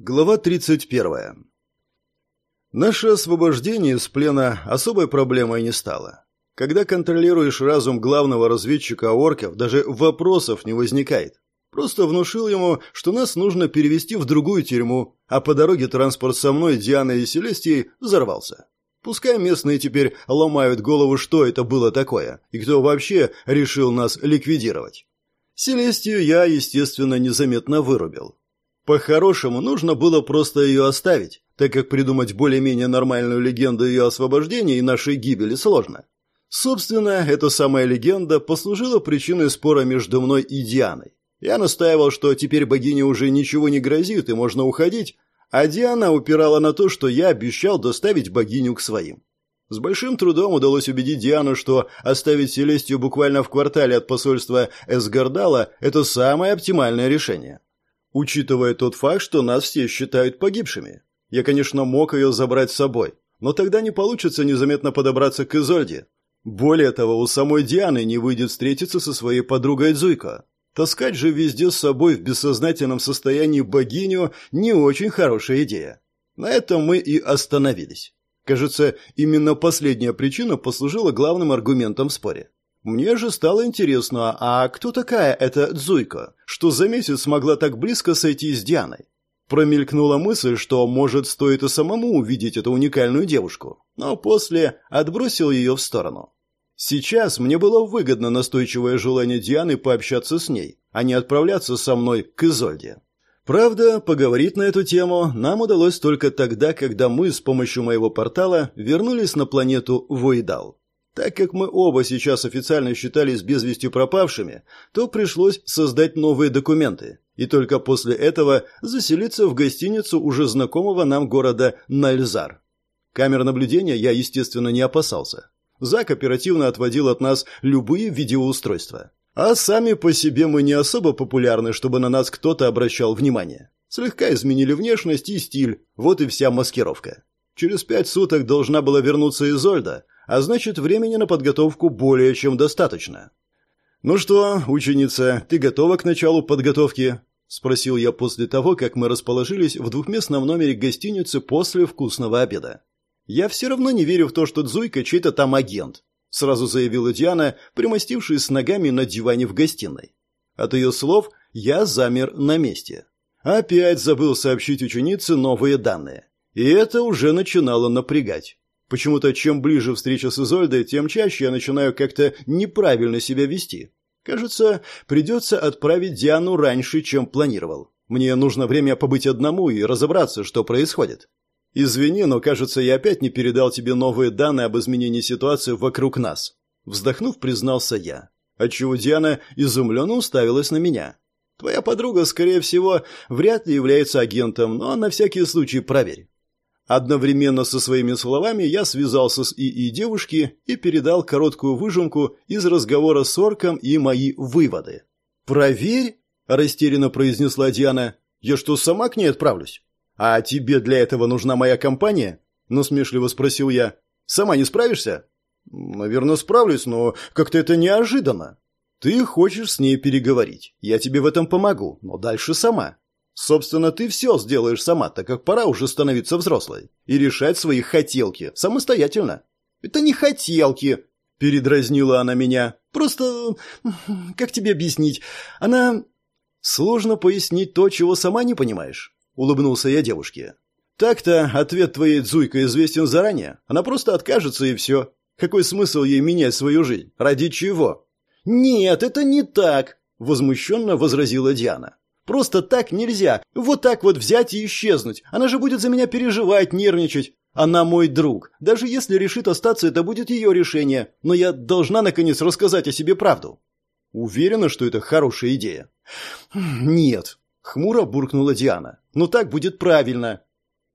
Глава 31. Наше освобождение из плена особой проблемой не стало. Когда контролируешь разум главного разведчика орков, даже вопросов не возникает. Просто внушил ему, что нас нужно перевести в другую тюрьму, а по дороге транспорт со мной, Дианой и Селестией взорвался. Пускай местные теперь ломают голову, что это было такое, и кто вообще решил нас ликвидировать. Селестию я, естественно, незаметно вырубил. По-хорошему, нужно было просто ее оставить, так как придумать более-менее нормальную легенду ее освобождения и нашей гибели сложно. Собственно, эта самая легенда послужила причиной спора между мной и Дианой. Я настаивал, что теперь богине уже ничего не грозит и можно уходить, а Диана упирала на то, что я обещал доставить богиню к своим. С большим трудом удалось убедить Диану, что оставить Селестию буквально в квартале от посольства Эсгардала – это самое оптимальное решение. Учитывая тот факт, что нас все считают погибшими. Я, конечно, мог ее забрать с собой, но тогда не получится незаметно подобраться к Изольде. Более того, у самой Дианы не выйдет встретиться со своей подругой Дзуйко. Таскать же везде с собой в бессознательном состоянии богиню – не очень хорошая идея. На этом мы и остановились. Кажется, именно последняя причина послужила главным аргументом в споре. Мне же стало интересно, а кто такая эта Дзуйка, что за месяц смогла так близко сойти с Дианой? Промелькнула мысль, что, может, стоит и самому увидеть эту уникальную девушку, но после отбросил ее в сторону. Сейчас мне было выгодно настойчивое желание Дианы пообщаться с ней, а не отправляться со мной к Изольде. Правда, поговорить на эту тему нам удалось только тогда, когда мы с помощью моего портала вернулись на планету Войдал. Так как мы оба сейчас официально считались без вести пропавшими, то пришлось создать новые документы, и только после этого заселиться в гостиницу уже знакомого нам города Нальзар. Камер наблюдения я, естественно, не опасался. Зак оперативно отводил от нас любые видеоустройства. А сами по себе мы не особо популярны, чтобы на нас кто-то обращал внимание. Слегка изменили внешность и стиль, вот и вся маскировка. Через пять суток должна была вернуться Изольда, а значит, времени на подготовку более чем достаточно. «Ну что, ученица, ты готова к началу подготовки?» – спросил я после того, как мы расположились в двухместном номере гостиницы после вкусного обеда. «Я все равно не верю в то, что Дзуйка чей-то там агент», – сразу заявила Диана, примостившись с ногами на диване в гостиной. От ее слов я замер на месте. Опять забыл сообщить ученице новые данные. И это уже начинало напрягать. Почему-то чем ближе встреча с Изольдой, тем чаще я начинаю как-то неправильно себя вести. Кажется, придется отправить Диану раньше, чем планировал. Мне нужно время побыть одному и разобраться, что происходит. Извини, но, кажется, я опять не передал тебе новые данные об изменении ситуации вокруг нас. Вздохнув, признался я. Отчего Диана изумленно уставилась на меня. Твоя подруга, скорее всего, вряд ли является агентом, но на всякий случай проверь. Одновременно со своими словами я связался с ИИ девушки и передал короткую выжимку из разговора с орком и мои выводы. «Проверь», – растерянно произнесла Диана, – «я что, сама к ней отправлюсь?» «А тебе для этого нужна моя компания?» – насмешливо спросил я. «Сама не справишься?» «Наверное, справлюсь, но как-то это неожиданно». «Ты хочешь с ней переговорить. Я тебе в этом помогу, но дальше сама. Собственно, ты все сделаешь сама, так как пора уже становиться взрослой и решать свои хотелки самостоятельно. Это не хотелки, передразнила она меня. Просто как тебе объяснить? Она сложно пояснить то, чего сама не понимаешь, улыбнулся я девушке. Так-то ответ твоей Дзуйка известен заранее. Она просто откажется и все. Какой смысл ей менять свою жизнь? Ради чего? Нет, это не так, возмущенно возразила Диана. Просто так нельзя. Вот так вот взять и исчезнуть. Она же будет за меня переживать, нервничать. Она мой друг. Даже если решит остаться, это будет ее решение. Но я должна, наконец, рассказать о себе правду. Уверена, что это хорошая идея? Нет. Хмуро буркнула Диана. Но так будет правильно.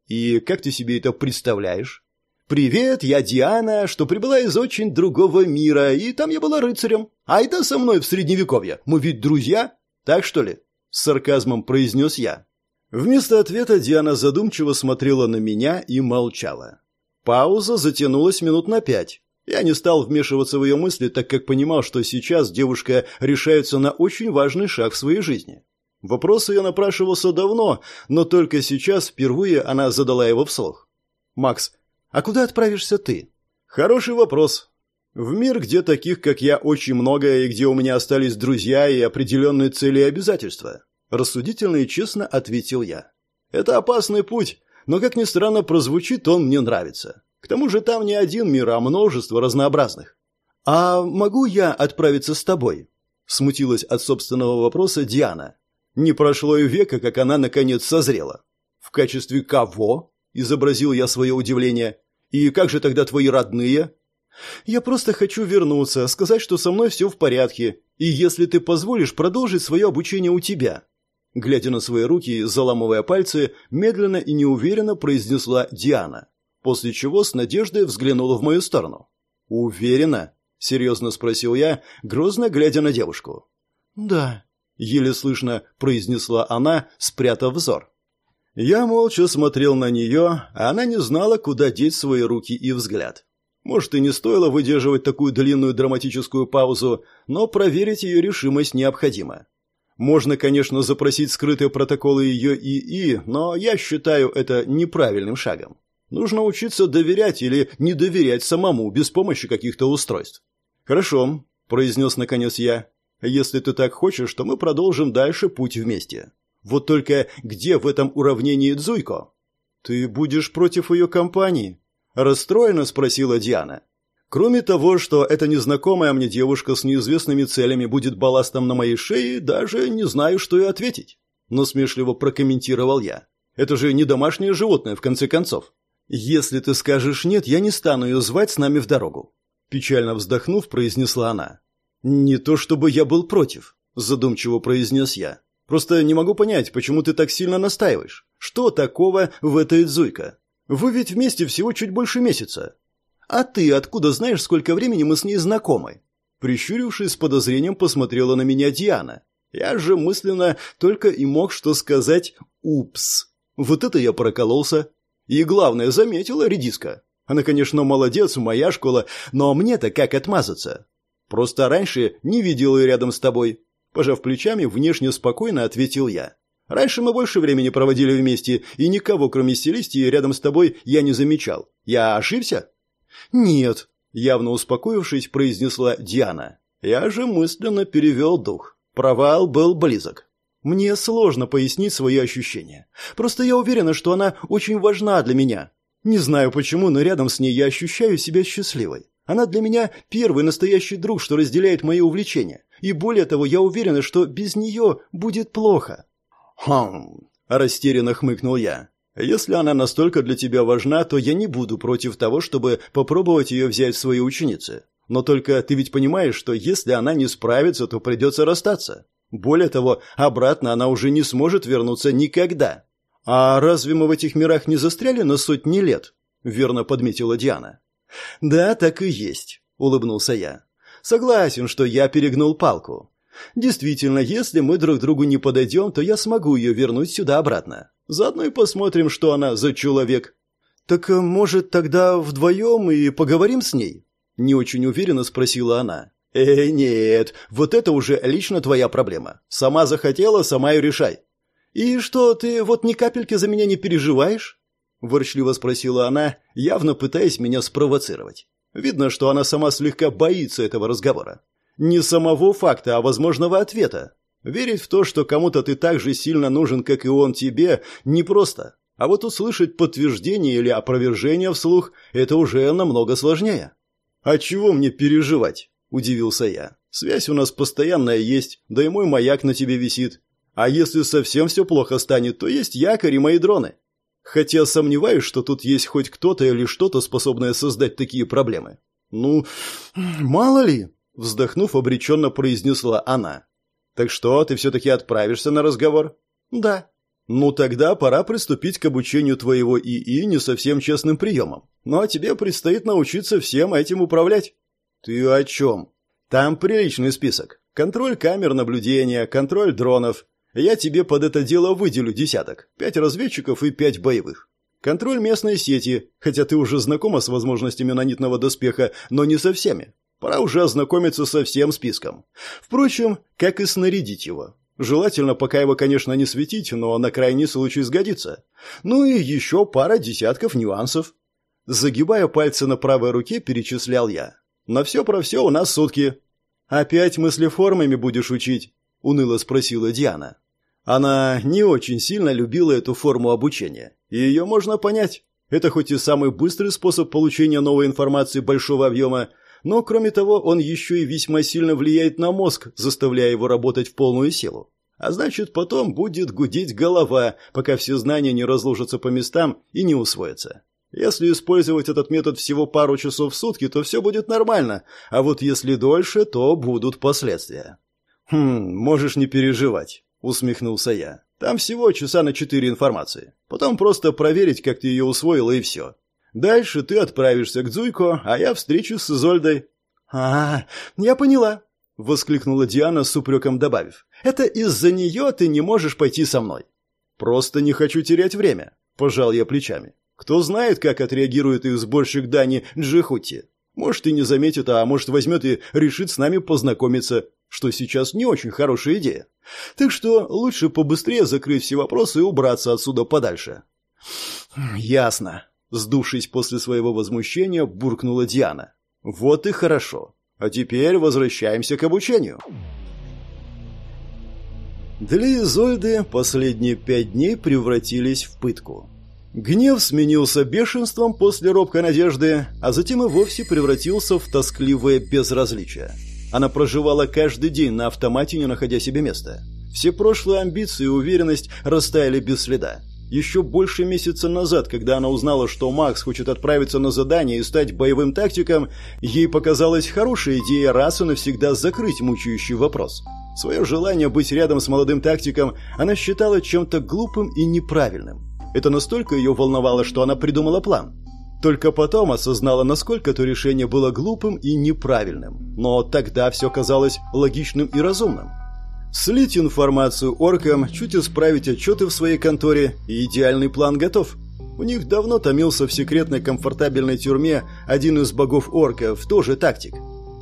И как ты себе это представляешь? «Привет, я Диана, что прибыла из очень другого мира, и там я была рыцарем. А это со мной в Средневековье. Мы ведь друзья? Так что ли?» С сарказмом произнес я. Вместо ответа Диана задумчиво смотрела на меня и молчала. Пауза затянулась минут на пять. Я не стал вмешиваться в ее мысли, так как понимал, что сейчас девушка решается на очень важный шаг в своей жизни. Вопрос ее напрашивался давно, но только сейчас впервые она задала его вслух. «Макс, а куда отправишься ты?» «Хороший вопрос. В мир, где таких, как я, очень много, и где у меня остались друзья и определенные цели и обязательства». Рассудительно и честно ответил я. «Это опасный путь, но, как ни странно прозвучит, он мне нравится. К тому же там не один мир, а множество разнообразных». «А могу я отправиться с тобой?» Смутилась от собственного вопроса Диана. Не прошло и века, как она наконец созрела. «В качестве кого?» – изобразил я свое удивление. «И как же тогда твои родные?» «Я просто хочу вернуться, сказать, что со мной все в порядке, и если ты позволишь продолжить свое обучение у тебя». Глядя на свои руки, заламывая пальцы, медленно и неуверенно произнесла Диана, после чего с надеждой взглянула в мою сторону. «Уверена?» – серьезно спросил я, грозно глядя на девушку. «Да», – еле слышно произнесла она, спрятав взор. Я молча смотрел на нее, а она не знала, куда деть свои руки и взгляд. Может, и не стоило выдерживать такую длинную драматическую паузу, но проверить ее решимость необходимо. Можно, конечно, запросить скрытые протоколы ее ИИ, но я считаю это неправильным шагом. Нужно учиться доверять или не доверять самому, без помощи каких-то устройств. «Хорошо», – произнес наконец я. «Если ты так хочешь, то мы продолжим дальше путь вместе. Вот только где в этом уравнении Дзуйко?» «Ты будешь против ее компании?» – расстроенно спросила Диана. Кроме того, что эта незнакомая мне девушка с неизвестными целями будет балластом на моей шее, даже не знаю, что и ответить. Но смешливо прокомментировал я. Это же не домашнее животное, в конце концов. Если ты скажешь «нет», я не стану ее звать с нами в дорогу. Печально вздохнув, произнесла она. «Не то чтобы я был против», – задумчиво произнес я. «Просто не могу понять, почему ты так сильно настаиваешь. Что такого в этой Дзуйка? Вы ведь вместе всего чуть больше месяца. «А ты откуда знаешь, сколько времени мы с ней знакомы?» Прищурившись с подозрением, посмотрела на меня Диана. Я же мысленно только и мог что сказать «Упс». Вот это я прокололся. И главное, заметила редиска. Она, конечно, молодец, моя школа, но мне-то как отмазаться? Просто раньше не видел ее рядом с тобой. Пожав плечами, внешне спокойно ответил я. Раньше мы больше времени проводили вместе, и никого, кроме Селестии, рядом с тобой я не замечал. Я ошибся? «Нет», — явно успокоившись, произнесла Диана. Я же мысленно перевел дух. Провал был близок. Мне сложно пояснить свои ощущения. Просто я уверена, что она очень важна для меня. Не знаю почему, но рядом с ней я ощущаю себя счастливой. Она для меня первый настоящий друг, что разделяет мои увлечения. И более того, я уверена, что без нее будет плохо. «Хм...» – растерянно хмыкнул я. Если она настолько для тебя важна, то я не буду против того, чтобы попробовать ее взять в свои ученицы. Но только ты ведь понимаешь, что если она не справится, то придется расстаться. Более того, обратно она уже не сможет вернуться никогда. А разве мы в этих мирах не застряли на сотни лет? Верно подметила Диана. Да, так и есть, улыбнулся я. Согласен, что я перегнул палку. Действительно, если мы друг другу не подойдем, то я смогу ее вернуть сюда обратно. Заодно и посмотрим, что она за человек. Так, э, может, тогда вдвоем и поговорим с ней? Не очень уверенно спросила она. Э, нет, вот это уже лично твоя проблема. Сама захотела, сама и решай. И что, ты вот ни капельки за меня не переживаешь? Ворчливо спросила она, явно пытаясь меня спровоцировать. Видно, что она сама слегка боится этого разговора. Не самого факта, а возможного ответа. Верить в то, что кому-то ты так же сильно нужен, как и он тебе, непросто. А вот услышать подтверждение или опровержение вслух – это уже намного сложнее. «А чего мне переживать?» – удивился я. «Связь у нас постоянная есть, да и мой маяк на тебе висит. А если совсем все плохо станет, то есть якорь и мои дроны. Хотя сомневаюсь, что тут есть хоть кто-то или что-то, способное создать такие проблемы. Ну, мало ли, Вздохнув, обреченно произнесла она. «Так что, ты все-таки отправишься на разговор?» «Да». «Ну тогда пора приступить к обучению твоего ИИ не совсем честным приемам. Ну а тебе предстоит научиться всем этим управлять». «Ты о чем?» «Там приличный список. Контроль камер наблюдения, контроль дронов. Я тебе под это дело выделю десяток. Пять разведчиков и пять боевых. Контроль местной сети, хотя ты уже знакома с возможностями нанитного доспеха, но не со всеми. Пора уже ознакомиться со всем списком. Впрочем, как и снарядить его. Желательно пока его, конечно, не светить, но на крайний случай сгодится. Ну и еще пара десятков нюансов. Загибая пальцы на правой руке, перечислял я. На все про все у нас сутки. Опять мыслеформами будешь учить? Уныло спросила Диана. Она не очень сильно любила эту форму обучения. И ее можно понять. Это хоть и самый быстрый способ получения новой информации большого объема, но, кроме того, он еще и весьма сильно влияет на мозг, заставляя его работать в полную силу. А значит, потом будет гудеть голова, пока все знания не разложатся по местам и не усвоятся. Если использовать этот метод всего пару часов в сутки, то все будет нормально, а вот если дольше, то будут последствия. «Хм, можешь не переживать», — усмехнулся я. «Там всего часа на четыре информации. Потом просто проверить, как ты ее усвоила, и все. Дальше ты отправишься к Дзуйко, а я встречусь с Изольдой». «А, я поняла», — воскликнула Диана с упреком добавив. «Это из-за нее ты не можешь пойти со мной». «Просто не хочу терять время», — пожал я плечами. «Кто знает, как отреагирует их сборщик Дани Джихути. Может, и не заметит, а может, возьмет и решит с нами познакомиться, что сейчас не очень хорошая идея. Так что лучше побыстрее закрыть все вопросы и убраться отсюда подальше». «Ясно», Сдувшись после своего возмущения, буркнула Диана. «Вот и хорошо. А теперь возвращаемся к обучению». Для Изольды последние пять дней превратились в пытку. Гнев сменился бешенством после робкой надежды, а затем и вовсе превратился в тоскливое безразличие. Она проживала каждый день на автомате, не находя себе места. Все прошлые амбиции и уверенность растаяли без следа. Еще больше месяца назад, когда она узнала, что Макс хочет отправиться на задание и стать боевым тактиком, ей показалась хорошая идея раз и навсегда закрыть мучающий вопрос. Свое желание быть рядом с молодым тактиком она считала чем-то глупым и неправильным. Это настолько ее волновало, что она придумала план. Только потом осознала, насколько это решение было глупым и неправильным. Но тогда все казалось логичным и разумным. Слить информацию оркам, чуть исправить отчеты в своей конторе, и идеальный план готов. У них давно томился в секретной комфортабельной тюрьме один из богов орков, тоже тактик.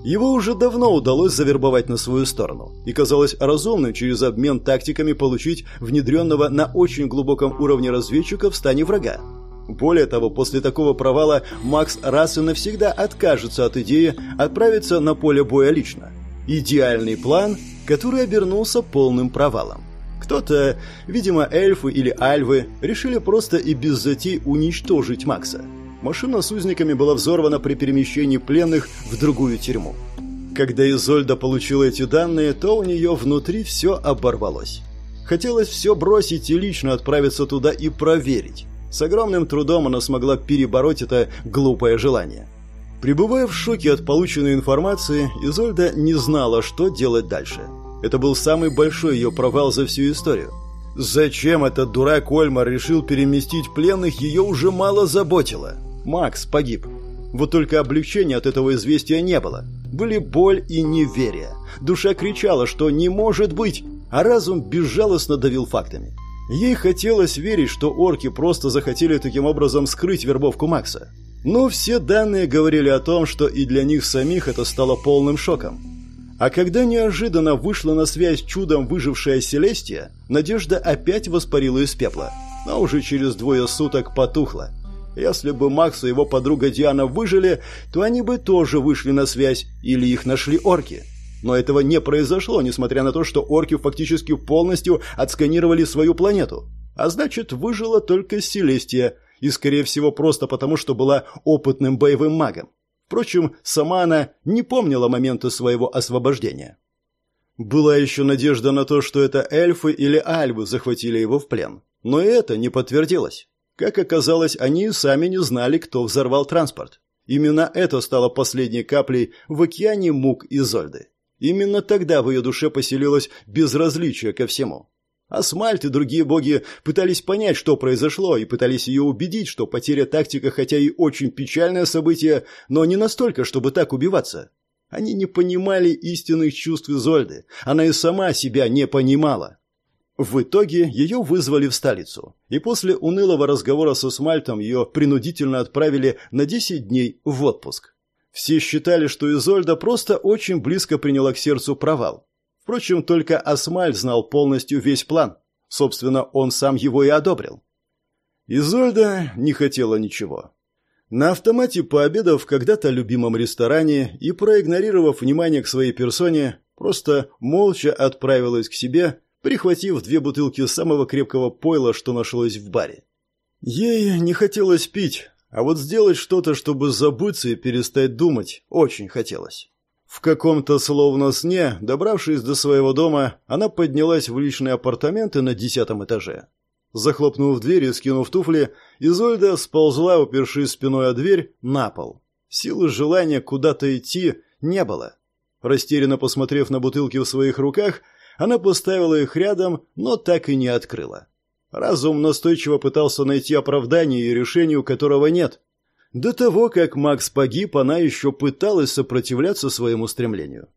Его уже давно удалось завербовать на свою сторону, и казалось разумным через обмен тактиками получить внедренного на очень глубоком уровне разведчика в стане врага. Более того, после такого провала Макс раз и навсегда откажется от идеи отправиться на поле боя лично. Идеальный план – который обернулся полным провалом. Кто-то, видимо, эльфы или альвы, решили просто и без затей уничтожить Макса. Машина с узниками была взорвана при перемещении пленных в другую тюрьму. Когда Изольда получила эти данные, то у нее внутри все оборвалось. Хотелось все бросить и лично отправиться туда и проверить. С огромным трудом она смогла перебороть это глупое желание. Пребывая в шоке от полученной информации, Изольда не знала, что делать дальше. Это был самый большой ее провал за всю историю. Зачем этот дурак Ольмар решил переместить пленных, ее уже мало заботило. Макс погиб. Вот только облегчения от этого известия не было. Были боль и неверие. Душа кричала, что не может быть, а разум безжалостно давил фактами. Ей хотелось верить, что орки просто захотели таким образом скрыть вербовку Макса. Но все данные говорили о том, что и для них самих это стало полным шоком. А когда неожиданно вышла на связь чудом выжившая Селестия, надежда опять воспарила из пепла, но уже через двое суток потухла. Если бы Макс и его подруга Диана выжили, то они бы тоже вышли на связь, или их нашли орки. Но этого не произошло, несмотря на то, что орки фактически полностью отсканировали свою планету. А значит, выжила только Селестия – и, скорее всего, просто потому, что была опытным боевым магом. Впрочем, сама она не помнила момента своего освобождения. Была еще надежда на то, что это эльфы или альвы захватили его в плен. Но это не подтвердилось. Как оказалось, они сами не знали, кто взорвал транспорт. Именно это стало последней каплей в океане мук Изольды. Именно тогда в ее душе поселилось безразличие ко всему. Асмальт и другие боги пытались понять, что произошло, и пытались ее убедить, что потеря тактика хотя и очень печальное событие, но не настолько, чтобы так убиваться. Они не понимали истинных чувств Изольды. Она и сама себя не понимала. В итоге ее вызвали в столицу. И после унылого разговора со Смальтом ее принудительно отправили на 10 дней в отпуск. Все считали, что Изольда просто очень близко приняла к сердцу провал. Впрочем, только Асмаль знал полностью весь план. Собственно, он сам его и одобрил. Изольда не хотела ничего. На автомате, пообедав в когда-то любимом ресторане и проигнорировав внимание к своей персоне, просто молча отправилась к себе, прихватив две бутылки самого крепкого пойла, что нашлось в баре. Ей не хотелось пить, а вот сделать что-то, чтобы забыться и перестать думать, очень хотелось. В каком-то словно сне, добравшись до своего дома, она поднялась в личные апартаменты на десятом этаже. Захлопнув дверь и скинув туфли, Изольда сползла, упершись спиной о дверь, на пол. Силы желания куда-то идти не было. Растерянно посмотрев на бутылки в своих руках, она поставила их рядом, но так и не открыла. Разум настойчиво пытался найти оправдание и решению которого нет. До того, как Макс погиб, она еще пыталась сопротивляться своему стремлению.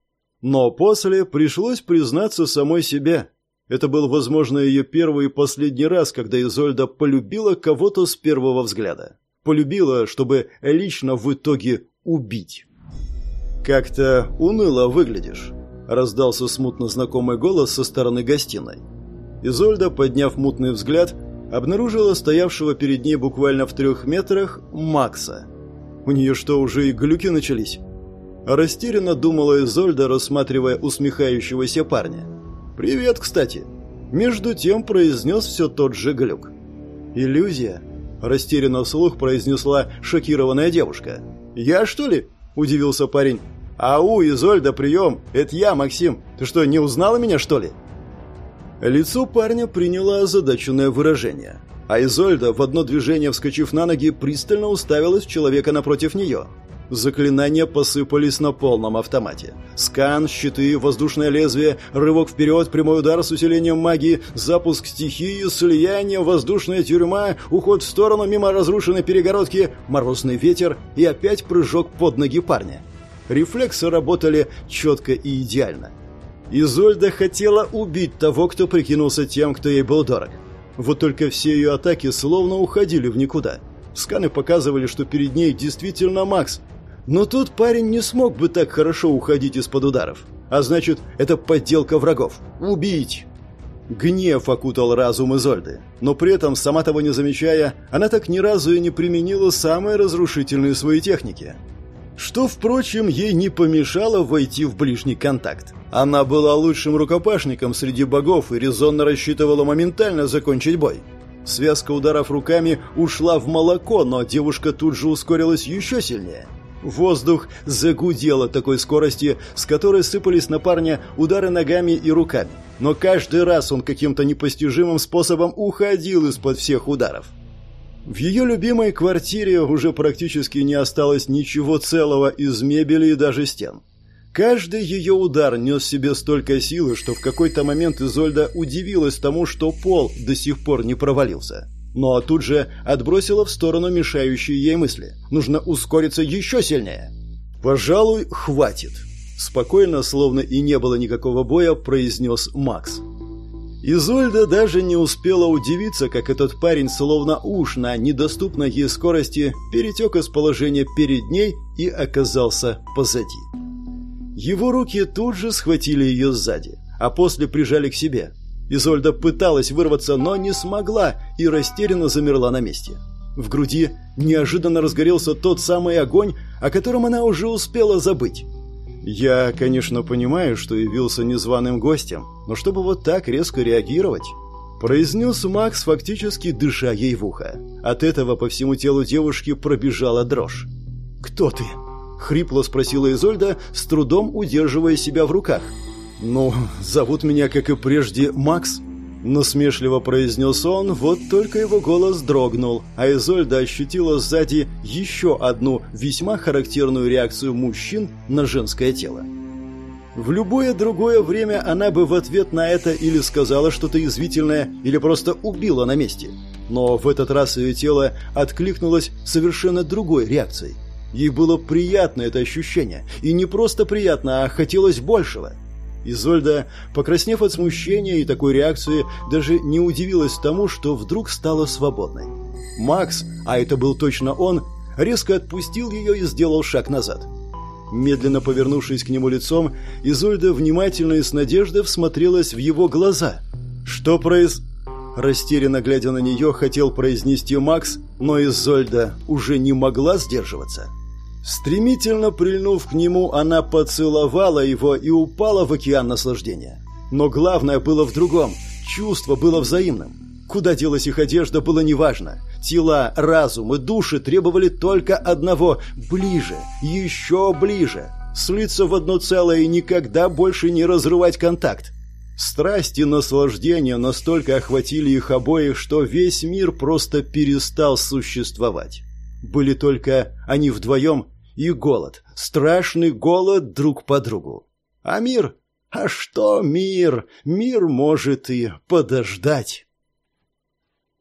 Но после пришлось признаться самой себе. Это был, возможно, ее первый и последний раз, когда Изольда полюбила кого-то с первого взгляда. Полюбила, чтобы лично в итоге убить. «Как-то уныло выглядишь», — раздался смутно знакомый голос со стороны гостиной. Изольда, подняв мутный взгляд, обнаружила стоявшего перед ней буквально в трех метрах Макса. У нее что, уже и глюки начались? Растерянно думала Изольда, рассматривая усмехающегося парня. «Привет, кстати!» Между тем произнес все тот же глюк. «Иллюзия?» Растерянно вслух произнесла шокированная девушка. «Я, что ли?» – удивился парень. «Ау, Изольда, прием! Это я, Максим! Ты что, не узнала меня, что ли?» Лицо парня приняло озадаченное выражение. А Изольда, в одно движение вскочив на ноги, пристально уставилась в человека напротив нее. Заклинания посыпались на полном автомате. Скан, щиты, воздушное лезвие, рывок вперед, прямой удар с усилением магии, запуск стихии, слияние, воздушная тюрьма, уход в сторону мимо разрушенной перегородки, морозный ветер и опять прыжок под ноги парня. Рефлексы работали четко и идеально. Изольда хотела убить того, кто прикинулся тем, кто ей был дорог. Вот только все ее атаки словно уходили в никуда. Сканы показывали, что перед ней действительно Макс. Но тут парень не смог бы так хорошо уходить из-под ударов. А значит, это подделка врагов. Убить! Гнев окутал разум Изольды. Но при этом, сама того не замечая, она так ни разу и не применила самые разрушительные свои техники. Что, впрочем, ей не помешало войти в ближний контакт. Она была лучшим рукопашником среди богов и резонно рассчитывала моментально закончить бой. Связка ударов руками ушла в молоко, но девушка тут же ускорилась еще сильнее. Воздух загудел от такой скорости, с которой сыпались на парня удары ногами и руками. Но каждый раз он каким-то непостижимым способом уходил из-под всех ударов. В ее любимой квартире уже практически не осталось ничего целого из мебели и даже стен. Каждый ее удар нес себе столько силы, что в какой-то момент Изольда удивилась тому, что пол до сих пор не провалился. Но тут же отбросила в сторону мешающие ей мысли. Нужно ускориться еще сильнее. «Пожалуй, хватит», – спокойно, словно и не было никакого боя, произнес Макс. Изольда даже не успела удивиться, как этот парень словно уж на недоступной ей скорости перетек из положения перед ней и оказался позади. Его руки тут же схватили ее сзади, а после прижали к себе. Изольда пыталась вырваться, но не смогла и растерянно замерла на месте. В груди неожиданно разгорелся тот самый огонь, о котором она уже успела забыть. Я, конечно, понимаю, что явился незваным гостем, но чтобы вот так резко реагировать, произнес Макс, фактически дыша ей в ухо. От этого по всему телу девушки пробежала дрожь. «Кто ты?» — хрипло спросила Изольда, с трудом удерживая себя в руках. «Ну, зовут меня, как и прежде, Макс», Насмешливо произнес он, вот только его голос дрогнул, а Изольда ощутила сзади еще одну весьма характерную реакцию мужчин на женское тело. В любое другое время она бы в ответ на это или сказала что-то извительное, или просто убила на месте. Но в этот раз ее тело откликнулось совершенно другой реакцией. Ей было приятно это ощущение, и не просто приятно, а хотелось большего – Изольда, покраснев от смущения и такой реакции, даже не удивилась тому, что вдруг стала свободной. Макс, а это был точно он, резко отпустил ее и сделал шаг назад. Медленно повернувшись к нему лицом, Изольда внимательно и с надеждой всмотрелась в его глаза. «Что произ...» Растерянно глядя на нее, хотел произнести Макс, но Изольда уже не могла сдерживаться. Стремительно прильнув к нему, она поцеловала его и упала в океан наслаждения. Но главное было в другом. Чувство было взаимным. Куда делась их одежда, было неважно. Тела, разум и души требовали только одного – ближе, еще ближе. Слиться в одно целое и никогда больше не разрывать контакт. Страсть и наслаждение настолько охватили их обоих, что весь мир просто перестал существовать. Были только они вдвоем и голод, страшный голод друг по другу. А мир? А что мир? Мир может и подождать.